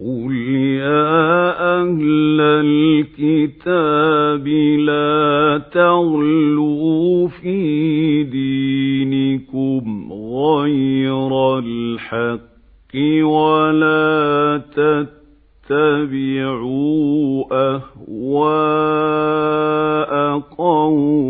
قُلْ يَا أَهْلَ الْكِتَابِ لَا تَغْلُوا فِي دِينِكُمْ غَيْرَ الْحَقِّ وَلَا تَتَّبِعُوا أَهْوَاءَ قَوْمٍ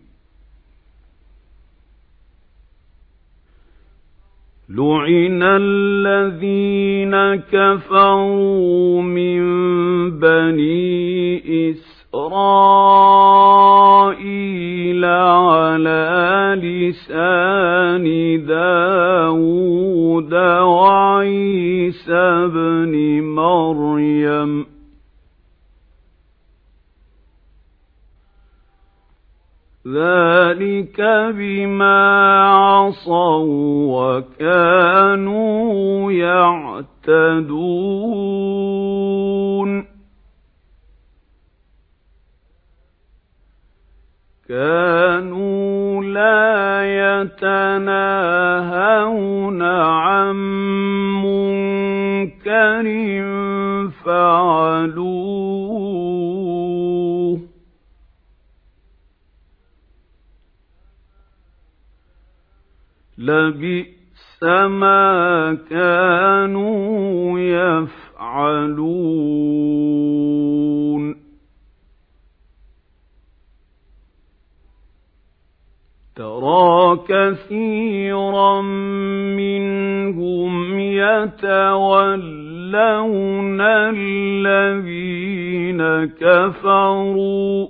لُعِنَ الَّذِينَ كَفَرُوا مِن بَنِي إِسْرَائِيلَ عَلَىٰ لِسَانِ دَاوُودَ وَعِيسَى ابْنِ مَرْيَمَ ۚ ذَٰلِكَ بِمَا عَصَوا وَّكَانُوا يَعْتَدُونَ كَانُوا لَا يَتَنَاهَوْنَ عَن مُّنكَرٍ فَعَلُوهُ ۚ لَبِئْسَ مَا كَانُوا يَفْعَلُونَ. تَرَىٰ كَثِيرًا مِّنْهُمْ يَتَوَلَّوْنَ الَّذِينَ كَفَرُوا ۚ.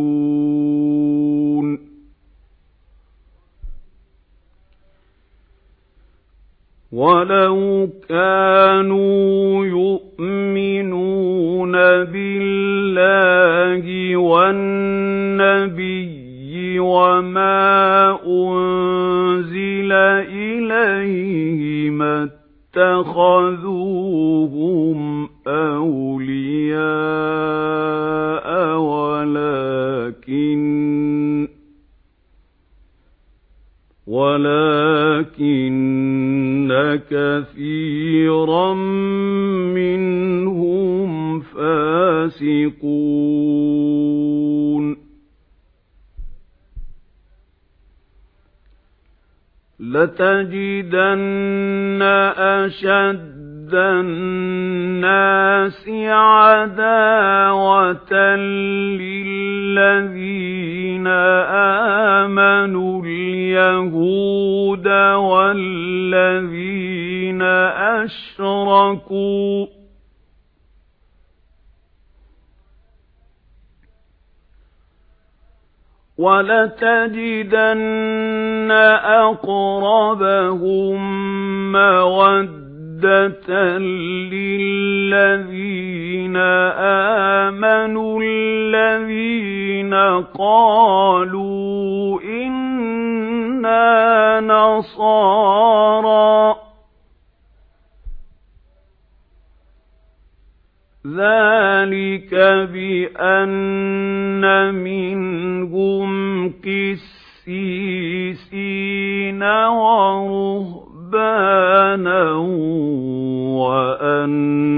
وَلَوْ كَانُوا يُؤْمِنُونَ بِاللَّهِ وَالنَّبِيِّ وَمَا أُنزِلَ إِلَيْهِ مَا اتَّخَذُوهُمْ أَوْلِيَاءَ وَلَٰكِنَّ كَثِيرًا مِّنْهُمْ فَاسِقُونَ. لَتَجِدَنَّ أَشَدَّ النَّاسِ عَدَاوَةً لِّلَّذِينَ آمَنُوا الْيَهُودَ وَالَّذِينَ أَشْرَكُوا ۖ وَلَتَجِدَنَّ أَقْرَبَهُم مَّوَدَّةً لِّلَّذِينَ آمَنُوا الَّذِينَ قَالُوا إِنَّا نَصَارَىٰ ۚ ذَلِكَ بِأَنَّ مِنْهُمْ قِسِّيسِينَ وَرُهْبَانًا وَأَنَّهُمْ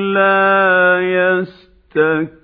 لَا يَسْتَكْبِرُونَ.